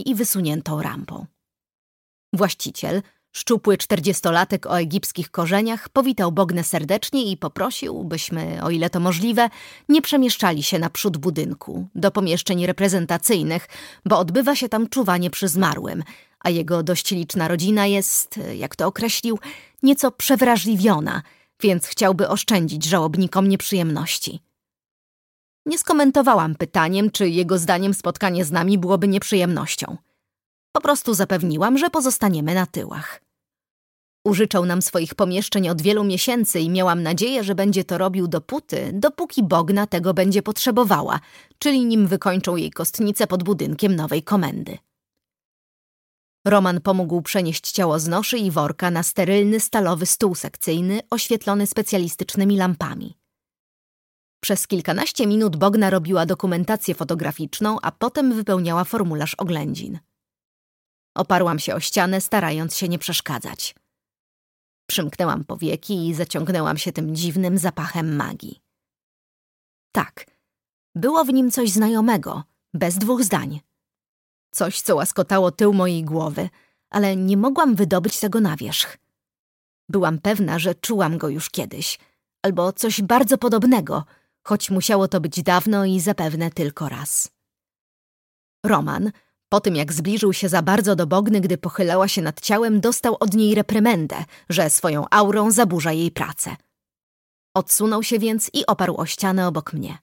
i wysuniętą rampą. Właściciel, szczupły czterdziestolatek o egipskich korzeniach, powitał Bognę serdecznie i poprosił, byśmy, o ile to możliwe, nie przemieszczali się naprzód budynku, do pomieszczeń reprezentacyjnych, bo odbywa się tam czuwanie przy zmarłym, a jego dość liczna rodzina jest, jak to określił, nieco przewrażliwiona, więc chciałby oszczędzić żałobnikom nieprzyjemności. Nie skomentowałam pytaniem, czy jego zdaniem spotkanie z nami byłoby nieprzyjemnością. Po prostu zapewniłam, że pozostaniemy na tyłach. Użyczał nam swoich pomieszczeń od wielu miesięcy i miałam nadzieję, że będzie to robił dopóty, dopóki Bogna tego będzie potrzebowała, czyli nim wykończą jej kostnicę pod budynkiem nowej komendy. Roman pomógł przenieść ciało z noszy i worka na sterylny stalowy stół sekcyjny oświetlony specjalistycznymi lampami. Przez kilkanaście minut Bogna robiła dokumentację fotograficzną, a potem wypełniała formularz oględzin. Oparłam się o ścianę, starając się nie przeszkadzać. Przymknęłam powieki i zaciągnęłam się tym dziwnym zapachem magii. Tak, było w nim coś znajomego, bez dwóch zdań. Coś, co łaskotało tył mojej głowy, ale nie mogłam wydobyć tego na wierzch. Byłam pewna, że czułam go już kiedyś, albo coś bardzo podobnego, choć musiało to być dawno i zapewne tylko raz. Roman, po tym jak zbliżył się za bardzo do Bogny, gdy pochylała się nad ciałem, dostał od niej reprymendę, że swoją aurą zaburza jej pracę. Odsunął się więc i oparł o ścianę obok mnie.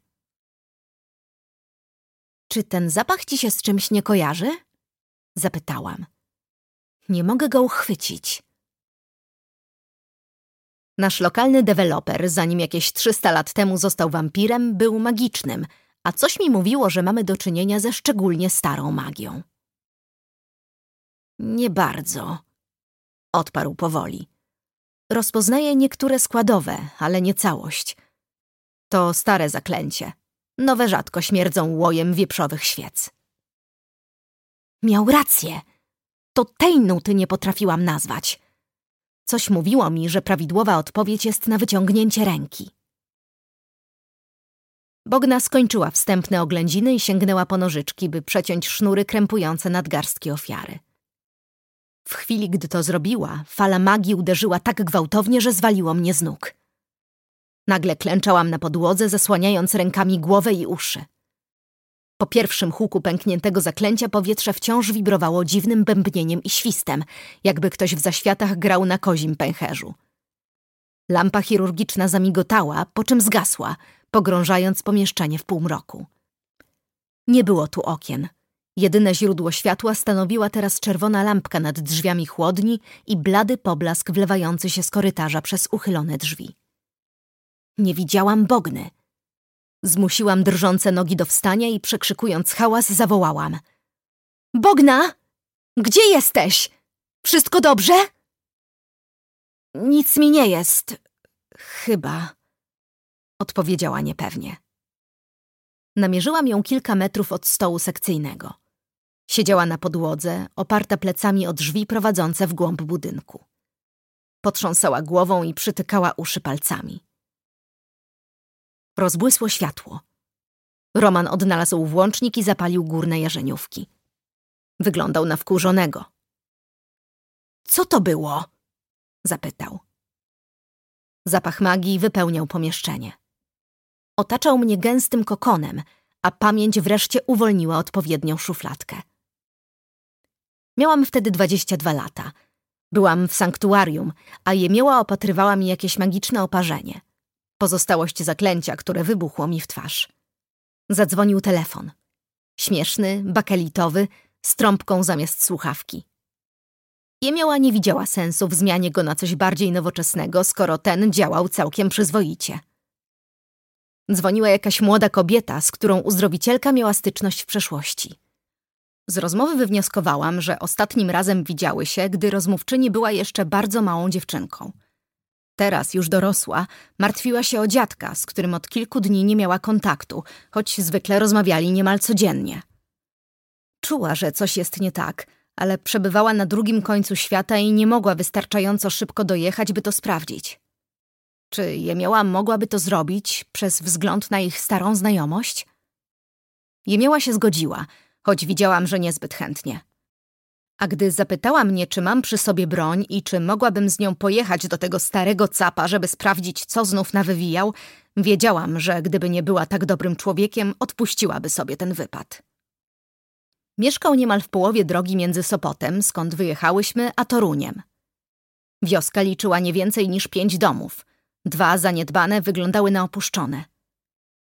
Czy ten zapach ci się z czymś nie kojarzy? Zapytałam. Nie mogę go uchwycić. Nasz lokalny deweloper, zanim jakieś 300 lat temu został wampirem, był magicznym, a coś mi mówiło, że mamy do czynienia ze szczególnie starą magią. Nie bardzo, odparł powoli. Rozpoznaję niektóre składowe, ale nie całość. To stare zaklęcie. Nowe rzadko śmierdzą łojem wieprzowych świec. Miał rację. To tej nuty nie potrafiłam nazwać. Coś mówiło mi, że prawidłowa odpowiedź jest na wyciągnięcie ręki. Bogna skończyła wstępne oględziny i sięgnęła po nożyczki, by przeciąć sznury krępujące nadgarstki ofiary. W chwili, gdy to zrobiła, fala magii uderzyła tak gwałtownie, że zwaliło mnie z nóg. Nagle klęczałam na podłodze, zasłaniając rękami głowę i uszy. Po pierwszym huku pękniętego zaklęcia powietrze wciąż wibrowało dziwnym bębnieniem i świstem, jakby ktoś w zaświatach grał na kozim pęcherzu. Lampa chirurgiczna zamigotała, po czym zgasła, pogrążając pomieszczenie w półmroku. Nie było tu okien. Jedyne źródło światła stanowiła teraz czerwona lampka nad drzwiami chłodni i blady poblask wlewający się z korytarza przez uchylone drzwi. Nie widziałam Bogny. Zmusiłam drżące nogi do wstania i przekrzykując hałas zawołałam. Bogna! Gdzie jesteś? Wszystko dobrze? Nic mi nie jest. Chyba. Odpowiedziała niepewnie. Namierzyłam ją kilka metrów od stołu sekcyjnego. Siedziała na podłodze, oparta plecami o drzwi prowadzące w głąb budynku. Potrząsała głową i przytykała uszy palcami. Rozbłysło światło. Roman odnalazł włącznik i zapalił górne jarzeniówki. Wyglądał na wkurzonego. Co to było? zapytał. Zapach magii wypełniał pomieszczenie. Otaczał mnie gęstym kokonem, a pamięć wreszcie uwolniła odpowiednią szufladkę. Miałam wtedy dwadzieścia dwa lata. Byłam w sanktuarium, a jemioła opatrywała mi jakieś magiczne oparzenie – pozostałość zaklęcia, które wybuchło mi w twarz. Zadzwonił telefon. Śmieszny, bakelitowy, z trąbką zamiast słuchawki. Jemioła nie widziała sensu w zmianie go na coś bardziej nowoczesnego, skoro ten działał całkiem przyzwoicie. Dzwoniła jakaś młoda kobieta, z którą uzdrowicielka miała styczność w przeszłości. Z rozmowy wywnioskowałam, że ostatnim razem widziały się, gdy rozmówczyni była jeszcze bardzo małą dziewczynką – Teraz, już dorosła, martwiła się o dziadka, z którym od kilku dni nie miała kontaktu, choć zwykle rozmawiali niemal codziennie. Czuła, że coś jest nie tak, ale przebywała na drugim końcu świata i nie mogła wystarczająco szybko dojechać, by to sprawdzić. Czy Jemioła mogłaby to zrobić przez wzgląd na ich starą znajomość? Jemioła się zgodziła, choć widziałam, że niezbyt chętnie. A gdy zapytała mnie, czy mam przy sobie broń i czy mogłabym z nią pojechać do tego starego capa, żeby sprawdzić, co znów nawywijał, wiedziałam, że gdyby nie była tak dobrym człowiekiem, odpuściłaby sobie ten wypad. Mieszkał niemal w połowie drogi między Sopotem, skąd wyjechałyśmy, a Toruniem. Wioska liczyła nie więcej niż pięć domów. Dwa zaniedbane wyglądały na opuszczone.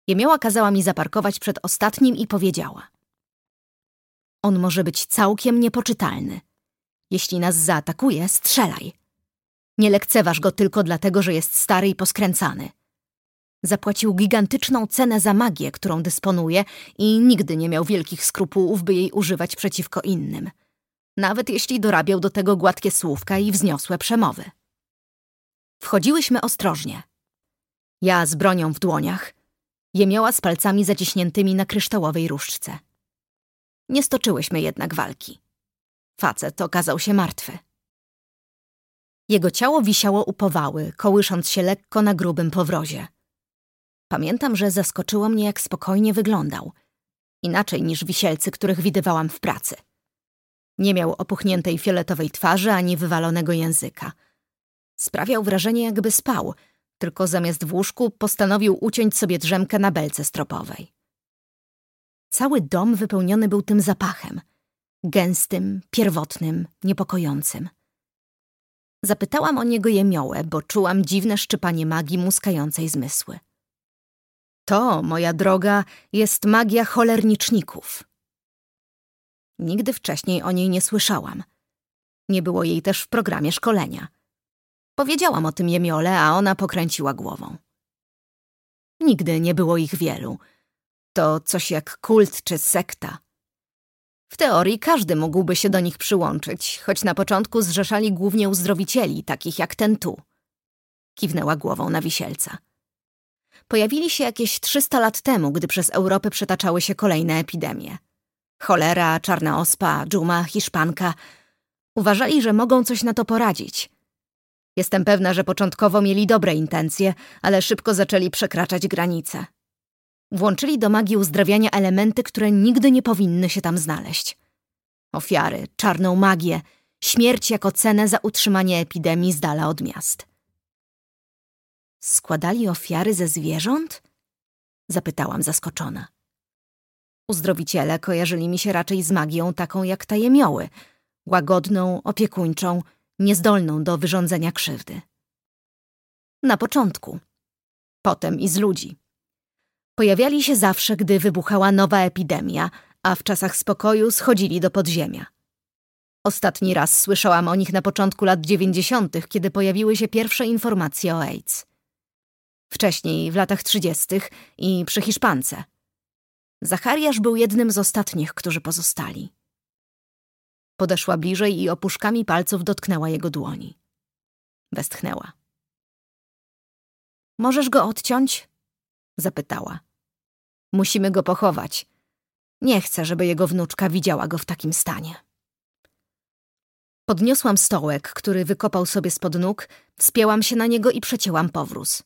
Jemioła kazała mi zaparkować przed ostatnim i powiedziała. On może być całkiem niepoczytalny. Jeśli nas zaatakuje, strzelaj. Nie lekceważ go tylko dlatego, że jest stary i poskręcany. Zapłacił gigantyczną cenę za magię, którą dysponuje i nigdy nie miał wielkich skrupułów, by jej używać przeciwko innym. Nawet jeśli dorabiał do tego gładkie słówka i wzniosłe przemowy. Wchodziłyśmy ostrożnie. Ja z bronią w dłoniach, jemioła z palcami zaciśniętymi na kryształowej różdżce. Nie stoczyłyśmy jednak walki. Facet okazał się martwy. Jego ciało wisiało u powały, kołysząc się lekko na grubym powrozie. Pamiętam, że zaskoczyło mnie, jak spokojnie wyglądał. Inaczej niż wisielcy, których widywałam w pracy. Nie miał opuchniętej fioletowej twarzy ani wywalonego języka. Sprawiał wrażenie, jakby spał, tylko zamiast w łóżku postanowił uciąć sobie drzemkę na belce stropowej. Cały dom wypełniony był tym zapachem. Gęstym, pierwotnym, niepokojącym. Zapytałam o niego jemiołę, bo czułam dziwne szczypanie magii muskającej zmysły. To, moja droga, jest magia cholerniczników. Nigdy wcześniej o niej nie słyszałam. Nie było jej też w programie szkolenia. Powiedziałam o tym jemiole, a ona pokręciła głową. Nigdy nie było ich wielu. To coś jak kult czy sekta. W teorii każdy mógłby się do nich przyłączyć, choć na początku zrzeszali głównie uzdrowicieli, takich jak ten tu. Kiwnęła głową na wisielca. Pojawili się jakieś 300 lat temu, gdy przez Europę przetaczały się kolejne epidemie. Cholera, czarna ospa, dżuma, hiszpanka. Uważali, że mogą coś na to poradzić. Jestem pewna, że początkowo mieli dobre intencje, ale szybko zaczęli przekraczać granice. Włączyli do magii uzdrawiania elementy, które nigdy nie powinny się tam znaleźć. Ofiary, czarną magię, śmierć jako cenę za utrzymanie epidemii z dala od miast. Składali ofiary ze zwierząt? Zapytałam zaskoczona. Uzdrowiciele kojarzyli mi się raczej z magią taką jak tajemioły, łagodną, opiekuńczą, niezdolną do wyrządzenia krzywdy. Na początku. Potem i z ludzi. Pojawiali się zawsze, gdy wybuchała nowa epidemia, a w czasach spokoju schodzili do podziemia. Ostatni raz słyszałam o nich na początku lat dziewięćdziesiątych, kiedy pojawiły się pierwsze informacje o AIDS. Wcześniej, w latach trzydziestych i przy Hiszpance. Zachariasz był jednym z ostatnich, którzy pozostali. Podeszła bliżej i opuszkami palców dotknęła jego dłoni. Westchnęła. Możesz go odciąć? Zapytała. Musimy go pochować. Nie chcę, żeby jego wnuczka widziała go w takim stanie. Podniosłam stołek, który wykopał sobie spod nóg, wspięłam się na niego i przecięłam powróz.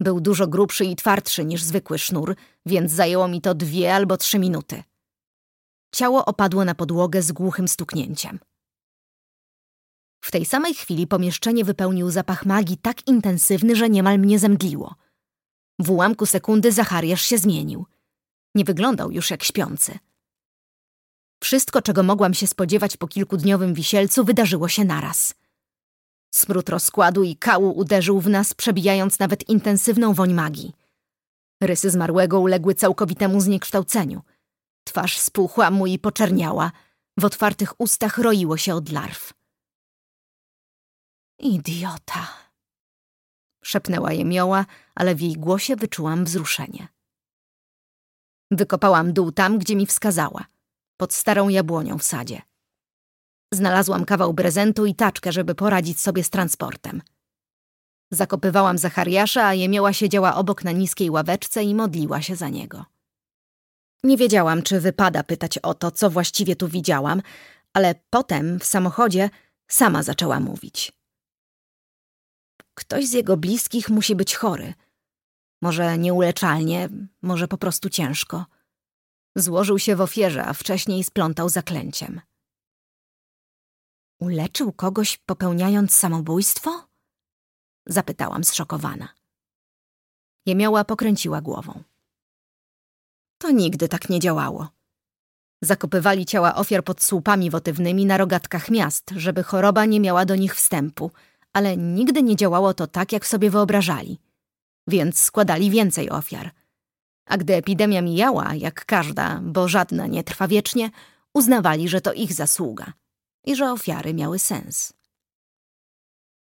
Był dużo grubszy i twardszy niż zwykły sznur, więc zajęło mi to dwie albo trzy minuty. Ciało opadło na podłogę z głuchym stuknięciem. W tej samej chwili pomieszczenie wypełnił zapach magii tak intensywny, że niemal mnie zemdliło. W ułamku sekundy Zachariasz się zmienił. Nie wyglądał już jak śpiący. Wszystko, czego mogłam się spodziewać po kilkudniowym wisielcu, wydarzyło się naraz. Smród rozkładu i kału uderzył w nas, przebijając nawet intensywną woń magii. Rysy zmarłego uległy całkowitemu zniekształceniu. Twarz spuchła mu i poczerniała. W otwartych ustach roiło się od larw. Idiota! Szepnęła jemioła, ale w jej głosie wyczułam wzruszenie. Wykopałam dół tam, gdzie mi wskazała, pod starą jabłonią w sadzie. Znalazłam kawał prezentu i taczkę, żeby poradzić sobie z transportem. Zakopywałam Zachariasza, a Jemioła siedziała obok na niskiej ławeczce i modliła się za niego. Nie wiedziałam, czy wypada pytać o to, co właściwie tu widziałam, ale potem, w samochodzie, sama zaczęła mówić. Ktoś z jego bliskich musi być chory. Może nieuleczalnie, może po prostu ciężko. Złożył się w ofierze, a wcześniej splątał zaklęciem. Uleczył kogoś popełniając samobójstwo? Zapytałam zszokowana. Jemioła pokręciła głową. To nigdy tak nie działało. Zakopywali ciała ofiar pod słupami wotywnymi na rogatkach miast, żeby choroba nie miała do nich wstępu, ale nigdy nie działało to tak, jak sobie wyobrażali. Więc składali więcej ofiar. A gdy epidemia mijała, jak każda, bo żadna nie trwa wiecznie, uznawali, że to ich zasługa i że ofiary miały sens.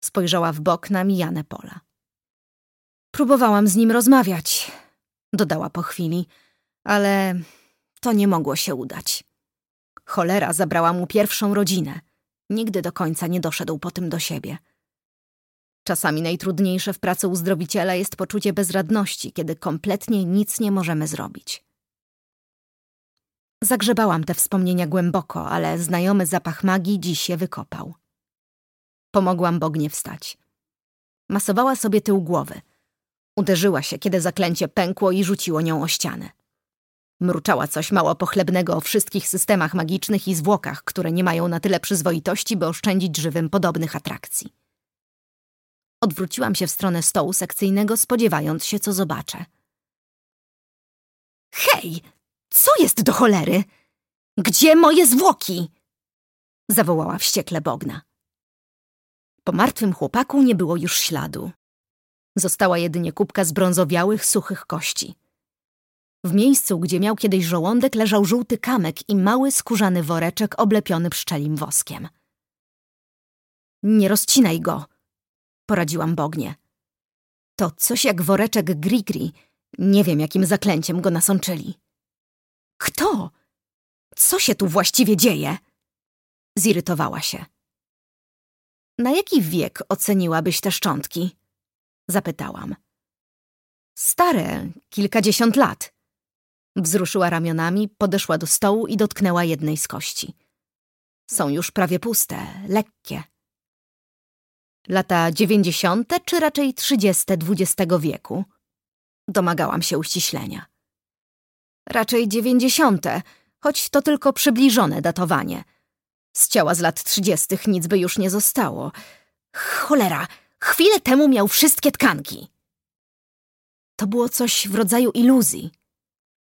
Spojrzała w bok na mijane pola. Próbowałam z nim rozmawiać, dodała po chwili, ale to nie mogło się udać. Cholera zabrała mu pierwszą rodzinę. Nigdy do końca nie doszedł po tym do siebie. Czasami najtrudniejsze w pracy uzdrowiciela jest poczucie bezradności, kiedy kompletnie nic nie możemy zrobić. Zagrzebałam te wspomnienia głęboko, ale znajomy zapach magii dziś je wykopał. Pomogłam Bognie wstać. Masowała sobie tył głowy. Uderzyła się, kiedy zaklęcie pękło i rzuciło nią o ścianę. Mruczała coś mało pochlebnego o wszystkich systemach magicznych i zwłokach, które nie mają na tyle przyzwoitości, by oszczędzić żywym podobnych atrakcji. Odwróciłam się w stronę stołu sekcyjnego, spodziewając się, co zobaczę. Hej! Co jest do cholery? Gdzie moje zwłoki? Zawołała wściekle Bogna. Po martwym chłopaku nie było już śladu. Została jedynie kubka zbrązowiałych, suchych kości. W miejscu, gdzie miał kiedyś żołądek, leżał żółty kamek i mały skórzany woreczek oblepiony pszczelim woskiem. Nie rozcinaj go, poradziłam Bognie. To coś jak woreczek Grigri. Nie wiem, jakim zaklęciem go nasączyli. Kto? Co się tu właściwie dzieje? Zirytowała się. Na jaki wiek oceniłabyś te szczątki? Zapytałam. Stare, kilkadziesiąt lat. Wzruszyła ramionami, podeszła do stołu i dotknęła jednej z kości. Są już prawie puste, lekkie. Lata dziewięćdziesiąte czy raczej trzydzieste XX wieku? Domagałam się uściślenia. Raczej dziewięćdziesiąte, choć to tylko przybliżone datowanie. Z ciała z lat trzydziestych nic by już nie zostało. Cholera, chwilę temu miał wszystkie tkanki. To było coś w rodzaju iluzji.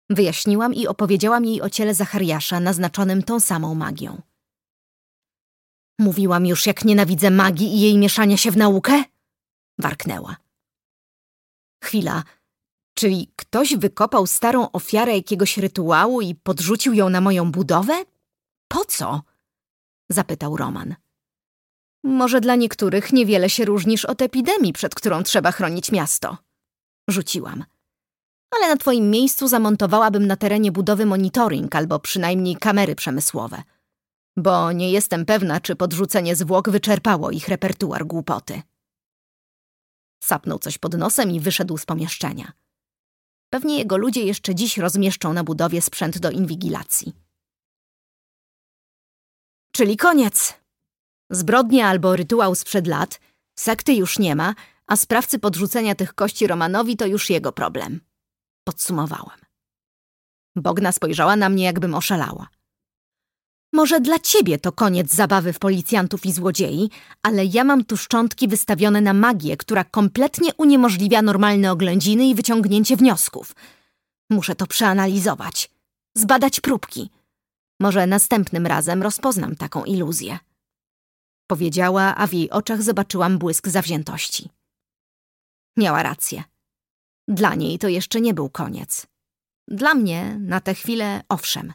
Wyjaśniłam i opowiedziałam jej o ciele Zachariasza naznaczonym tą samą magią. Mówiłam już, jak nienawidzę magii i jej mieszania się w naukę? Warknęła. Chwila. Czyli ktoś wykopał starą ofiarę jakiegoś rytuału i podrzucił ją na moją budowę? Po co? Zapytał Roman. Może dla niektórych niewiele się różnisz od epidemii, przed którą trzeba chronić miasto. Rzuciłam. Ale na twoim miejscu zamontowałabym na terenie budowy monitoring albo przynajmniej kamery przemysłowe bo nie jestem pewna, czy podrzucenie zwłok wyczerpało ich repertuar głupoty. Sapnął coś pod nosem i wyszedł z pomieszczenia. Pewnie jego ludzie jeszcze dziś rozmieszczą na budowie sprzęt do inwigilacji. Czyli koniec. Zbrodnia albo rytuał sprzed lat, sekty już nie ma, a sprawcy podrzucenia tych kości Romanowi to już jego problem. Podsumowałam. Bogna spojrzała na mnie, jakbym oszalała. Może dla ciebie to koniec zabawy w policjantów i złodziei, ale ja mam tu szczątki wystawione na magię, która kompletnie uniemożliwia normalne oględziny i wyciągnięcie wniosków. Muszę to przeanalizować, zbadać próbki. Może następnym razem rozpoznam taką iluzję. Powiedziała, a w jej oczach zobaczyłam błysk zawziętości. Miała rację. Dla niej to jeszcze nie był koniec. Dla mnie na tę chwilę owszem.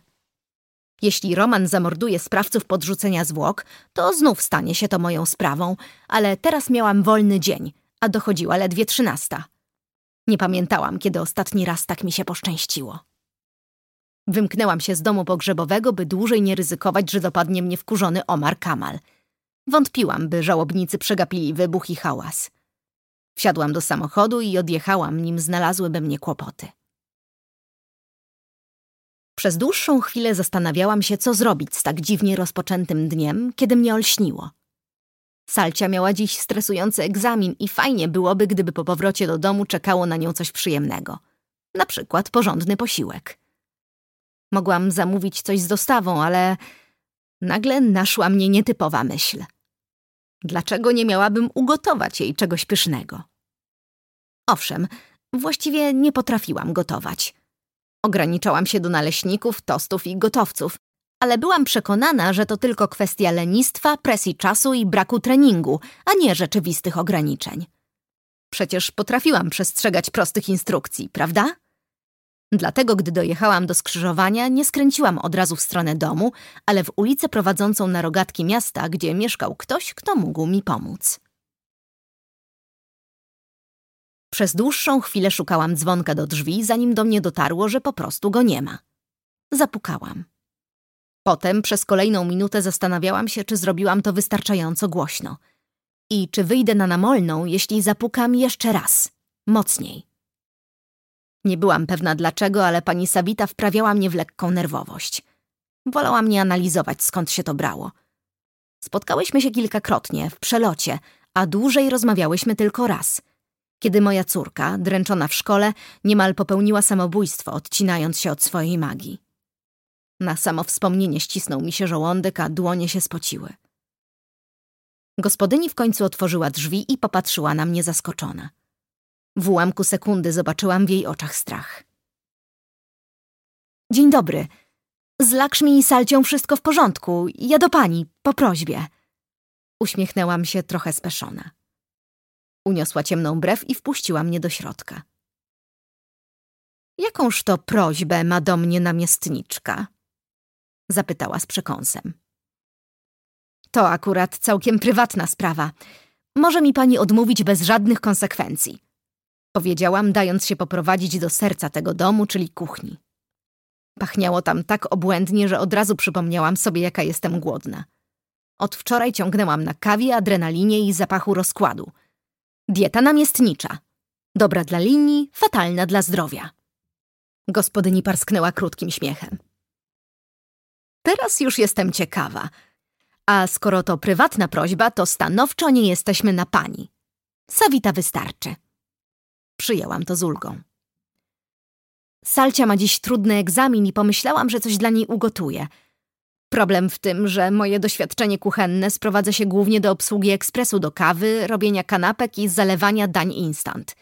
Jeśli Roman zamorduje sprawców podrzucenia zwłok, to znów stanie się to moją sprawą, ale teraz miałam wolny dzień, a dochodziła ledwie trzynasta. Nie pamiętałam, kiedy ostatni raz tak mi się poszczęściło. Wymknęłam się z domu pogrzebowego, by dłużej nie ryzykować, że dopadnie mnie wkurzony Omar Kamal. Wątpiłam, by żałobnicy przegapili wybuch i hałas. Wsiadłam do samochodu i odjechałam, nim znalazłyby mnie kłopoty. Przez dłuższą chwilę zastanawiałam się, co zrobić z tak dziwnie rozpoczętym dniem, kiedy mnie olśniło. Salcia miała dziś stresujący egzamin i fajnie byłoby, gdyby po powrocie do domu czekało na nią coś przyjemnego. Na przykład porządny posiłek. Mogłam zamówić coś z dostawą, ale nagle naszła mnie nietypowa myśl. Dlaczego nie miałabym ugotować jej czegoś pysznego? Owszem, właściwie nie potrafiłam gotować. Ograniczałam się do naleśników, tostów i gotowców, ale byłam przekonana, że to tylko kwestia lenistwa, presji czasu i braku treningu, a nie rzeczywistych ograniczeń. Przecież potrafiłam przestrzegać prostych instrukcji, prawda? Dlatego, gdy dojechałam do skrzyżowania, nie skręciłam od razu w stronę domu, ale w ulicę prowadzącą na rogatki miasta, gdzie mieszkał ktoś, kto mógł mi pomóc. Przez dłuższą chwilę szukałam dzwonka do drzwi, zanim do mnie dotarło, że po prostu go nie ma. Zapukałam. Potem przez kolejną minutę zastanawiałam się, czy zrobiłam to wystarczająco głośno. I czy wyjdę na namolną, jeśli zapukam jeszcze raz, mocniej. Nie byłam pewna dlaczego, ale pani Savita wprawiała mnie w lekką nerwowość. Wolałam nie analizować, skąd się to brało. Spotkałyśmy się kilkakrotnie, w przelocie, a dłużej rozmawiałyśmy tylko raz. Kiedy moja córka, dręczona w szkole, niemal popełniła samobójstwo, odcinając się od swojej magii. Na samo wspomnienie ścisnął mi się żołądek, a dłonie się spociły. Gospodyni w końcu otworzyła drzwi i popatrzyła na mnie zaskoczona. W ułamku sekundy zobaczyłam w jej oczach strach. Dzień dobry. Z Lakshmi i Salcią wszystko w porządku. Ja do pani, po prośbie. Uśmiechnęłam się trochę speszona. Uniosła ciemną brew i wpuściła mnie do środka. Jakąż to prośbę ma do mnie namiestniczka? Zapytała z przekąsem. To akurat całkiem prywatna sprawa. Może mi pani odmówić bez żadnych konsekwencji powiedziałam, dając się poprowadzić do serca tego domu, czyli kuchni. Pachniało tam tak obłędnie, że od razu przypomniałam sobie, jaka jestem głodna. Od wczoraj ciągnęłam na kawie, adrenalinie i zapachu rozkładu. Dieta namiestnicza. Dobra dla linii, fatalna dla zdrowia. Gospodyni parsknęła krótkim śmiechem. Teraz już jestem ciekawa. A skoro to prywatna prośba, to stanowczo nie jesteśmy na pani. Sawita wystarczy. Przyjęłam to z ulgą. Salcia ma dziś trudny egzamin i pomyślałam, że coś dla niej ugotuję. Problem w tym, że moje doświadczenie kuchenne sprowadza się głównie do obsługi ekspresu do kawy, robienia kanapek i zalewania dań instant.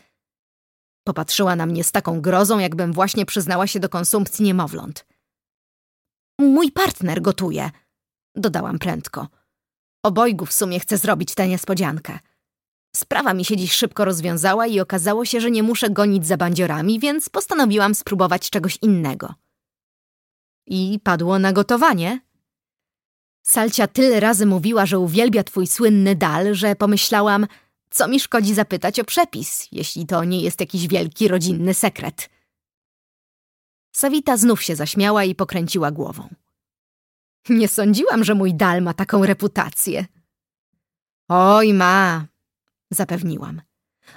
Popatrzyła na mnie z taką grozą, jakbym właśnie przyznała się do konsumpcji niemowląt. Mój partner gotuje, dodałam prędko. Obojgu w sumie chcę zrobić tę niespodziankę. Sprawa mi się dziś szybko rozwiązała i okazało się, że nie muszę gonić za bandziorami, więc postanowiłam spróbować czegoś innego. I padło na gotowanie. Salcia tyle razy mówiła, że uwielbia twój słynny dal, że pomyślałam, co mi szkodzi zapytać o przepis, jeśli to nie jest jakiś wielki rodzinny sekret. Sawita znów się zaśmiała i pokręciła głową. Nie sądziłam, że mój dal ma taką reputację. Oj, ma, zapewniłam.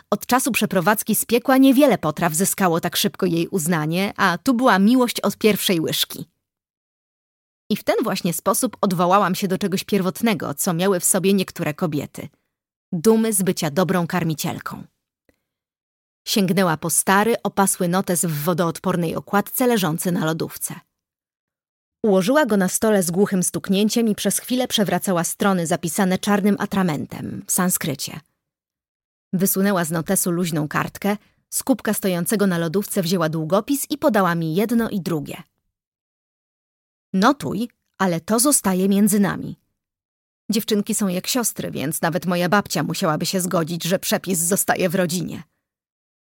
Od czasu przeprowadzki z piekła niewiele potraw zyskało tak szybko jej uznanie, a tu była miłość od pierwszej łyżki. I w ten właśnie sposób odwołałam się do czegoś pierwotnego, co miały w sobie niektóre kobiety. Dumy z bycia dobrą karmicielką. Sięgnęła po stary, opasły notes w wodoodpornej okładce leżący na lodówce. Ułożyła go na stole z głuchym stuknięciem i przez chwilę przewracała strony zapisane czarnym atramentem w sanskrycie. Wysunęła z notesu luźną kartkę, z kubka stojącego na lodówce wzięła długopis i podała mi jedno i drugie. Notuj, ale to zostaje między nami. Dziewczynki są jak siostry, więc nawet moja babcia musiałaby się zgodzić, że przepis zostaje w rodzinie.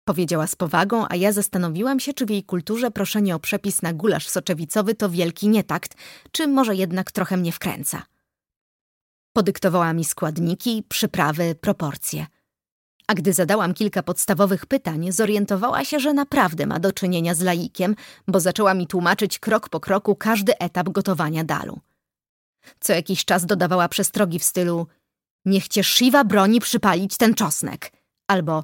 Powiedziała z powagą, a ja zastanowiłam się, czy w jej kulturze proszenie o przepis na gulasz soczewicowy to wielki nietakt, czy może jednak trochę mnie wkręca. Podyktowała mi składniki, przyprawy, proporcje – a gdy zadałam kilka podstawowych pytań, zorientowała się, że naprawdę ma do czynienia z laikiem, bo zaczęła mi tłumaczyć krok po kroku każdy etap gotowania dalu. Co jakiś czas dodawała przestrogi w stylu niech cię Shiva broni przypalić ten czosnek, albo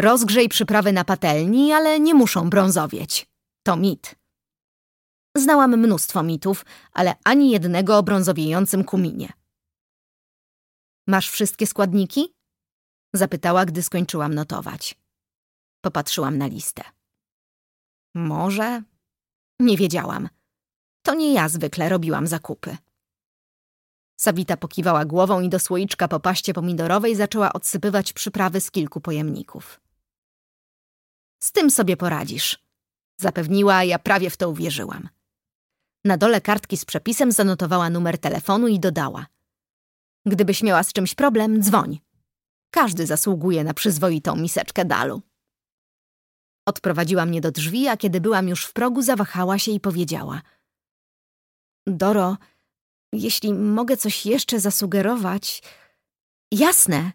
rozgrzej przyprawy na patelni, ale nie muszą brązowieć. To mit. Znałam mnóstwo mitów, ale ani jednego o brązowiejącym kuminie. Masz wszystkie składniki? Zapytała, gdy skończyłam notować. Popatrzyłam na listę. Może? Nie wiedziałam. To nie ja zwykle robiłam zakupy. Sawita pokiwała głową i do słoiczka po paście pomidorowej zaczęła odsypywać przyprawy z kilku pojemników. Z tym sobie poradzisz, zapewniła, ja prawie w to uwierzyłam. Na dole kartki z przepisem zanotowała numer telefonu i dodała. Gdybyś miała z czymś problem, dzwoń. Każdy zasługuje na przyzwoitą miseczkę dalu. Odprowadziła mnie do drzwi, a kiedy byłam już w progu, zawahała się i powiedziała. Doro, jeśli mogę coś jeszcze zasugerować... Jasne.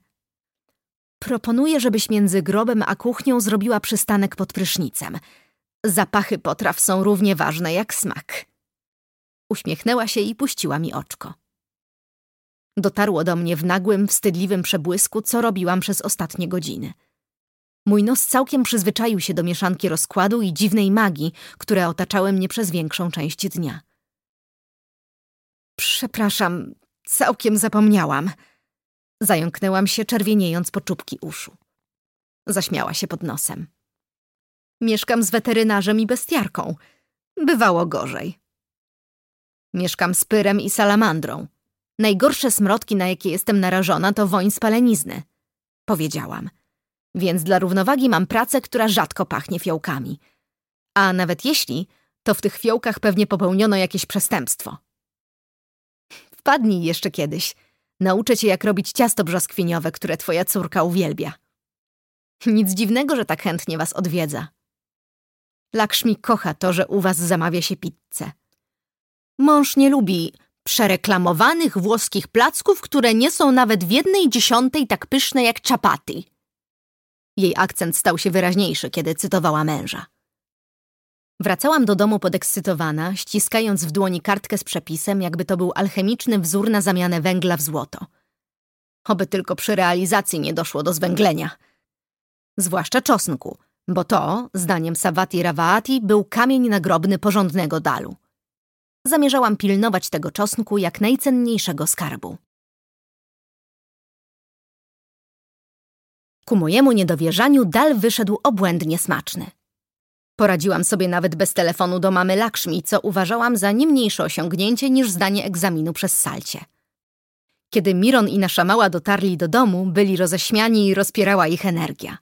Proponuję, żebyś między grobem a kuchnią zrobiła przystanek pod prysznicem. Zapachy potraw są równie ważne jak smak. Uśmiechnęła się i puściła mi oczko. Dotarło do mnie w nagłym, wstydliwym przebłysku, co robiłam przez ostatnie godziny. Mój nos całkiem przyzwyczaił się do mieszanki rozkładu i dziwnej magii, które otaczały mnie przez większą część dnia. Przepraszam, całkiem zapomniałam. Zająknęłam się, czerwieniejąc po czubki uszu. Zaśmiała się pod nosem. Mieszkam z weterynarzem i bestiarką. Bywało gorzej. Mieszkam z pyrem i salamandrą. Najgorsze smrodki, na jakie jestem narażona, to woń spalenizny. Powiedziałam. Więc dla równowagi mam pracę, która rzadko pachnie fiołkami. A nawet jeśli, to w tych fiołkach pewnie popełniono jakieś przestępstwo. Wpadnij jeszcze kiedyś. Nauczę cię, jak robić ciasto brzoskwiniowe, które twoja córka uwielbia. Nic dziwnego, że tak chętnie was odwiedza. Lakshmi kocha to, że u was zamawia się pizzę. Mąż nie lubi przereklamowanych włoskich placków, które nie są nawet w jednej dziesiątej tak pyszne jak czapaty. Jej akcent stał się wyraźniejszy, kiedy cytowała męża. Wracałam do domu podekscytowana, ściskając w dłoni kartkę z przepisem, jakby to był alchemiczny wzór na zamianę węgla w złoto. Oby tylko przy realizacji nie doszło do zwęglenia. Zwłaszcza czosnku, bo to, zdaniem Savati Ravati, był kamień nagrobny porządnego dalu. Zamierzałam pilnować tego czosnku jak najcenniejszego skarbu. Ku mojemu niedowierzaniu dal wyszedł obłędnie smaczny. Poradziłam sobie nawet bez telefonu do mamy Lakshmi, co uważałam za nie mniejsze osiągnięcie niż zdanie egzaminu przez salcie. Kiedy Miron i nasza mała dotarli do domu, byli roześmiani i rozpierała ich energia.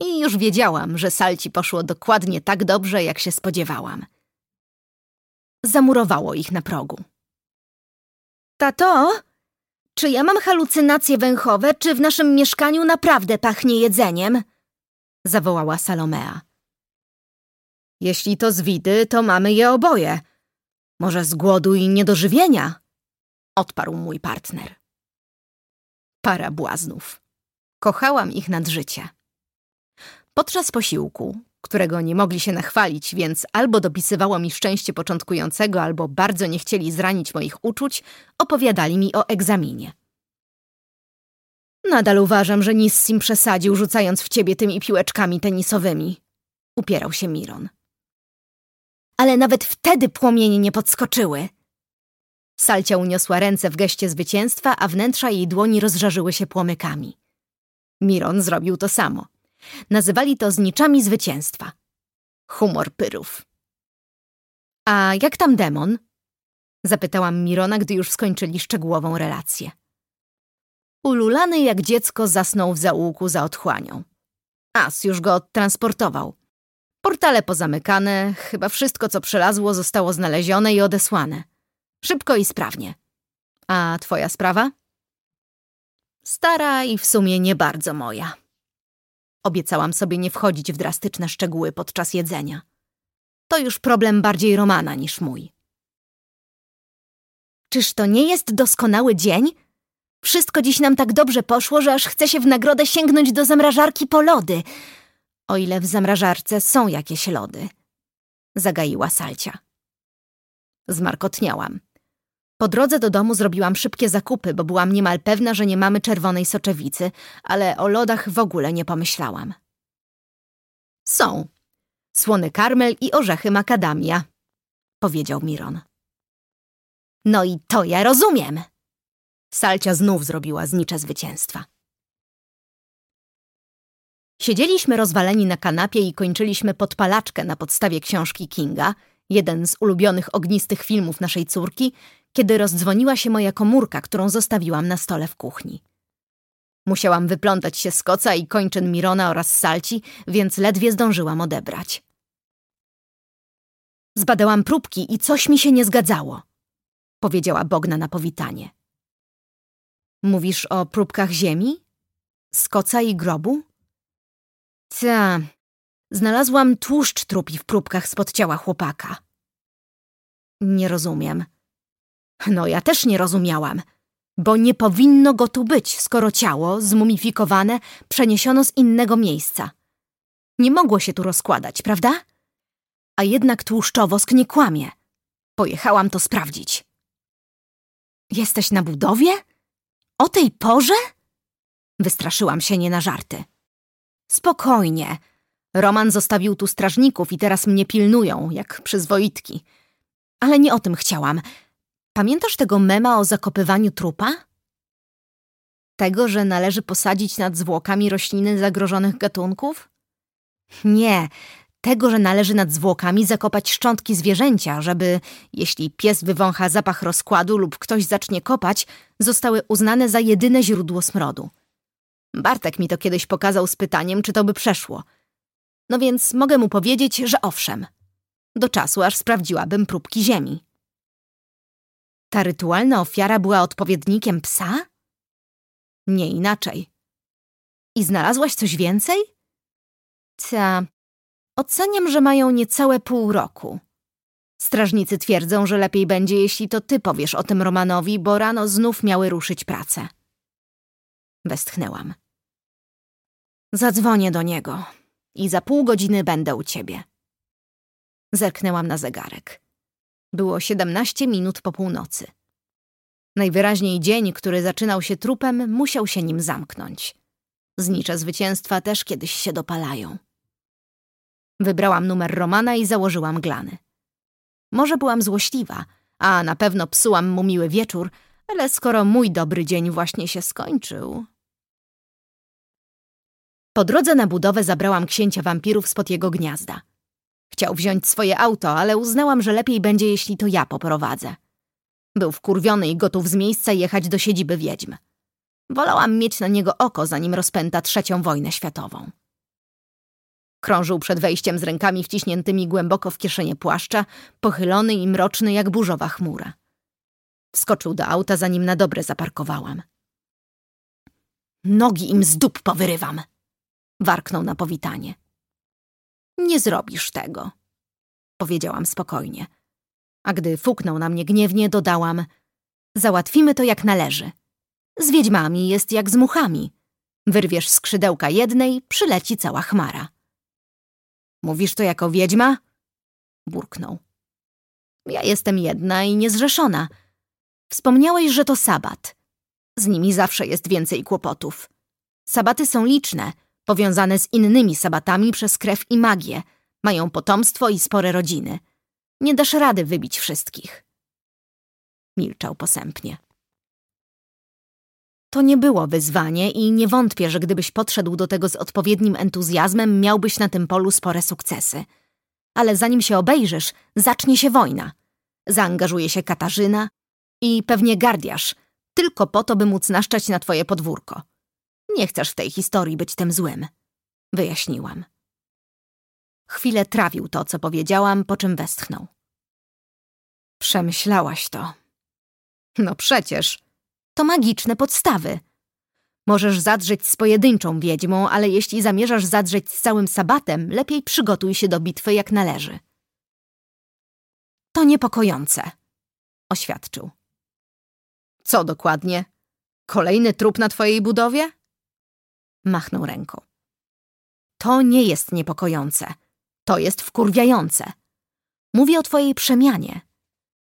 I już wiedziałam, że salci poszło dokładnie tak dobrze, jak się spodziewałam. Zamurowało ich na progu. Tato, czy ja mam halucynacje węchowe, czy w naszym mieszkaniu naprawdę pachnie jedzeniem? Zawołała Salomea. Jeśli to z widy, to mamy je oboje. Może z głodu i niedożywienia? Odparł mój partner. Para błaznów. Kochałam ich nad życie. Podczas posiłku, którego nie mogli się nachwalić, więc albo dopisywało mi szczęście początkującego, albo bardzo nie chcieli zranić moich uczuć, opowiadali mi o egzaminie. Nadal uważam, że Nissim przesadził, rzucając w ciebie tymi piłeczkami tenisowymi. Upierał się Miron ale nawet wtedy płomienie nie podskoczyły. Salcia uniosła ręce w geście zwycięstwa, a wnętrza jej dłoni rozżarzyły się płomykami. Miron zrobił to samo. Nazywali to zniczami zwycięstwa. Humor pyrów. A jak tam demon? Zapytałam Mirona, gdy już skończyli szczegółową relację. Ululany jak dziecko zasnął w zaułku za otchłanią. As już go odtransportował. Portale pozamykane, chyba wszystko, co przelazło, zostało znalezione i odesłane. Szybko i sprawnie. A twoja sprawa? Stara i w sumie nie bardzo moja. Obiecałam sobie nie wchodzić w drastyczne szczegóły podczas jedzenia. To już problem bardziej Romana niż mój. Czyż to nie jest doskonały dzień? Wszystko dziś nam tak dobrze poszło, że aż chce się w nagrodę sięgnąć do zamrażarki po lody – o ile w zamrażarce są jakieś lody. Zagaiła Salcia. Zmarkotniałam. Po drodze do domu zrobiłam szybkie zakupy, bo byłam niemal pewna, że nie mamy czerwonej soczewicy, ale o lodach w ogóle nie pomyślałam. Są. Słony karmel i orzechy makadamia, powiedział Miron. No i to ja rozumiem. Salcia znów zrobiła znicze zwycięstwa. Siedzieliśmy rozwaleni na kanapie i kończyliśmy podpalaczkę na podstawie książki Kinga, jeden z ulubionych ognistych filmów naszej córki, kiedy rozdzwoniła się moja komórka, którą zostawiłam na stole w kuchni. Musiałam wyplątać się z koca i kończyn Mirona oraz Salci, więc ledwie zdążyłam odebrać. Zbadałam próbki i coś mi się nie zgadzało, powiedziała Bogna na powitanie. Mówisz o próbkach ziemi? Z koca i grobu? Ta, znalazłam tłuszcz trupi w próbkach spod ciała chłopaka. Nie rozumiem. No ja też nie rozumiałam, bo nie powinno go tu być, skoro ciało, zmumifikowane, przeniesiono z innego miejsca. Nie mogło się tu rozkładać, prawda? A jednak tłuszczowosk nie kłamie. Pojechałam to sprawdzić. Jesteś na budowie? O tej porze? Wystraszyłam się nie na żarty. Spokojnie. Roman zostawił tu strażników i teraz mnie pilnują, jak przyzwoitki. Ale nie o tym chciałam. Pamiętasz tego mema o zakopywaniu trupa? Tego, że należy posadzić nad zwłokami rośliny zagrożonych gatunków? Nie, tego, że należy nad zwłokami zakopać szczątki zwierzęcia, żeby, jeśli pies wywącha zapach rozkładu lub ktoś zacznie kopać, zostały uznane za jedyne źródło smrodu. Bartek mi to kiedyś pokazał z pytaniem, czy to by przeszło. No więc mogę mu powiedzieć, że owszem. Do czasu, aż sprawdziłabym próbki ziemi. Ta rytualna ofiara była odpowiednikiem psa? Nie inaczej. I znalazłaś coś więcej? Ta, oceniam, że mają niecałe pół roku. Strażnicy twierdzą, że lepiej będzie, jeśli to ty powiesz o tym Romanowi, bo rano znów miały ruszyć prace. Westchnęłam. Zadzwonię do niego i za pół godziny będę u ciebie. Zerknęłam na zegarek. Było siedemnaście minut po północy. Najwyraźniej dzień, który zaczynał się trupem, musiał się nim zamknąć. Znicze zwycięstwa też kiedyś się dopalają. Wybrałam numer Romana i założyłam glany. Może byłam złośliwa, a na pewno psułam mu miły wieczór, ale skoro mój dobry dzień właśnie się skończył... Po drodze na budowę zabrałam księcia wampirów spod jego gniazda. Chciał wziąć swoje auto, ale uznałam, że lepiej będzie, jeśli to ja poprowadzę. Był wkurwiony i gotów z miejsca jechać do siedziby wiedźm. Wolałam mieć na niego oko, zanim rozpęta trzecią wojnę światową. Krążył przed wejściem z rękami wciśniętymi głęboko w kieszenie płaszcza, pochylony i mroczny jak burzowa chmura. Wskoczył do auta, zanim na dobre zaparkowałam. Nogi im z dup powyrywam! Warknął na powitanie. Nie zrobisz tego, powiedziałam spokojnie. A gdy fuknął na mnie gniewnie, dodałam: Załatwimy to jak należy. Z wiedźmami jest jak z muchami. Wyrwiesz skrzydełka jednej, przyleci cała chmara. Mówisz to jako wiedźma? Burknął. Ja jestem jedna i niezrzeszona. Wspomniałeś, że to sabat. Z nimi zawsze jest więcej kłopotów. Sabaty są liczne, powiązane z innymi sabatami przez krew i magię. Mają potomstwo i spore rodziny. Nie dasz rady wybić wszystkich. Milczał posępnie. To nie było wyzwanie i nie wątpię, że gdybyś podszedł do tego z odpowiednim entuzjazmem, miałbyś na tym polu spore sukcesy. Ale zanim się obejrzysz, zacznie się wojna. Zaangażuje się Katarzyna i pewnie Gardiasz, tylko po to, by móc naszczać na twoje podwórko. Nie chcesz w tej historii być tym złym. Wyjaśniłam. Chwilę trawił to, co powiedziałam, po czym westchnął. Przemyślałaś to. No przecież. To magiczne podstawy. Możesz zadrzeć z pojedynczą wiedźmą, ale jeśli zamierzasz zadrzeć z całym sabatem, lepiej przygotuj się do bitwy jak należy. To niepokojące, oświadczył. Co dokładnie? Kolejny trup na twojej budowie? Machnął ręką. To nie jest niepokojące. To jest wkurwiające. Mówię o twojej przemianie.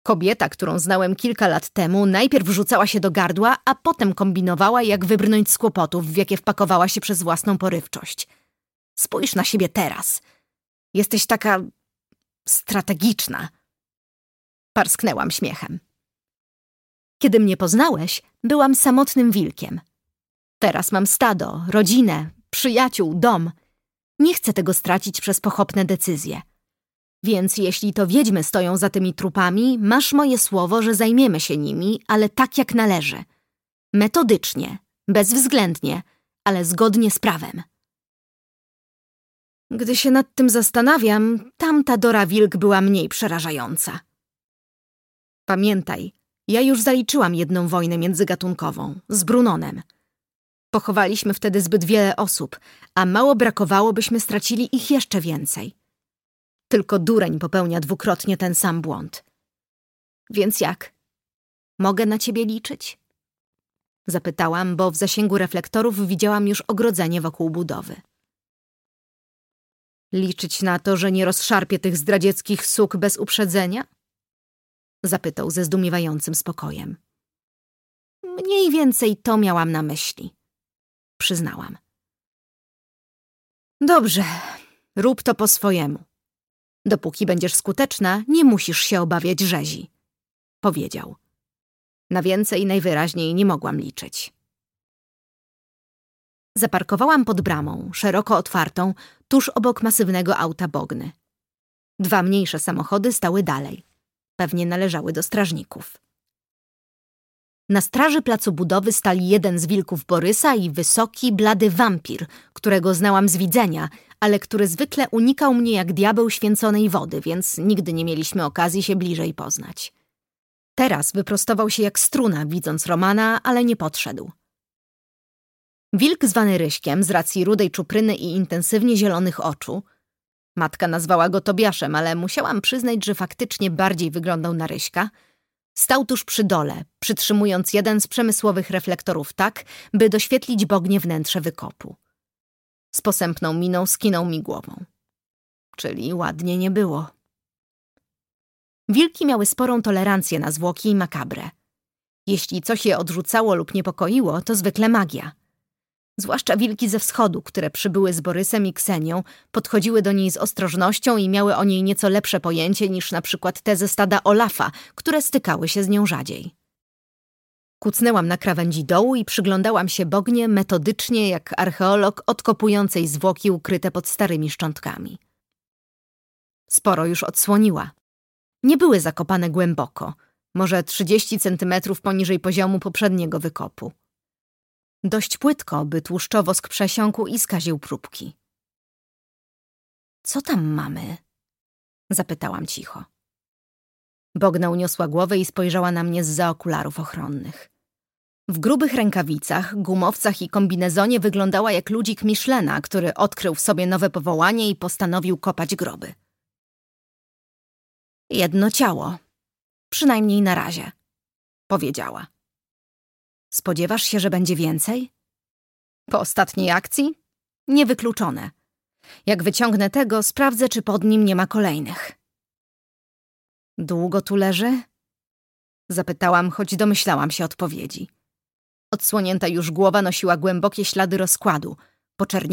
Kobieta, którą znałem kilka lat temu, najpierw rzucała się do gardła, a potem kombinowała, jak wybrnąć z kłopotów, w jakie wpakowała się przez własną porywczość. Spójrz na siebie teraz. Jesteś taka... strategiczna. Parsknęłam śmiechem. Kiedy mnie poznałeś, byłam samotnym wilkiem – Teraz mam stado, rodzinę, przyjaciół, dom. Nie chcę tego stracić przez pochopne decyzje. Więc jeśli to wiedźmy stoją za tymi trupami, masz moje słowo, że zajmiemy się nimi, ale tak jak należy. Metodycznie, bezwzględnie, ale zgodnie z prawem. Gdy się nad tym zastanawiam, tamta Dora Wilk była mniej przerażająca. Pamiętaj, ja już zaliczyłam jedną wojnę międzygatunkową z Brunonem. Pochowaliśmy wtedy zbyt wiele osób, a mało brakowało, byśmy stracili ich jeszcze więcej. Tylko dureń popełnia dwukrotnie ten sam błąd. Więc jak? Mogę na ciebie liczyć? Zapytałam, bo w zasięgu reflektorów widziałam już ogrodzenie wokół budowy. Liczyć na to, że nie rozszarpie tych zdradzieckich suk bez uprzedzenia? Zapytał ze zdumiewającym spokojem. Mniej więcej to miałam na myśli. Przyznałam. Dobrze, rób to po swojemu. Dopóki będziesz skuteczna, nie musisz się obawiać rzezi. Powiedział. Na więcej najwyraźniej nie mogłam liczyć. Zaparkowałam pod bramą, szeroko otwartą, tuż obok masywnego auta Bogny. Dwa mniejsze samochody stały dalej. Pewnie należały do strażników. Na straży placu budowy stali jeden z wilków Borysa i wysoki, blady wampir, którego znałam z widzenia, ale który zwykle unikał mnie jak diabeł święconej wody, więc nigdy nie mieliśmy okazji się bliżej poznać. Teraz wyprostował się jak struna, widząc Romana, ale nie podszedł. Wilk zwany Ryśkiem z racji rudej czupryny i intensywnie zielonych oczu. Matka nazwała go Tobiaszem, ale musiałam przyznać, że faktycznie bardziej wyglądał na Ryśka. Stał tuż przy dole, przytrzymując jeden z przemysłowych reflektorów tak, by doświetlić bognie wnętrze wykopu. Z posępną miną skinął mi głową. Czyli ładnie nie było. Wilki miały sporą tolerancję na zwłoki i makabrę. Jeśli coś je odrzucało lub niepokoiło, to zwykle magia – Zwłaszcza wilki ze wschodu, które przybyły z Borysem i Ksenią, podchodziły do niej z ostrożnością i miały o niej nieco lepsze pojęcie niż na przykład te ze stada Olafa, które stykały się z nią rzadziej. Kucnęłam na krawędzi dołu i przyglądałam się Bognie metodycznie jak archeolog odkopującej zwłoki ukryte pod starymi szczątkami. Sporo już odsłoniła. Nie były zakopane głęboko, może 30 centymetrów poniżej poziomu poprzedniego wykopu. Dość płytko, by tłuszczowosk przesiąkł i skaził próbki. Co tam mamy? Zapytałam cicho. Bogna uniosła głowę i spojrzała na mnie z za okularów ochronnych. W grubych rękawicach, gumowcach i kombinezonie wyglądała jak ludzik Michelena, który odkrył w sobie nowe powołanie i postanowił kopać groby. Jedno ciało. Przynajmniej na razie, powiedziała. Spodziewasz się, że będzie więcej? Po ostatniej akcji? Niewykluczone. Jak wyciągnę tego, sprawdzę, czy pod nim nie ma kolejnych. Długo tu leży? Zapytałam, choć domyślałam się odpowiedzi. Odsłonięta już głowa nosiła głębokie ślady rozkładu, poczernienia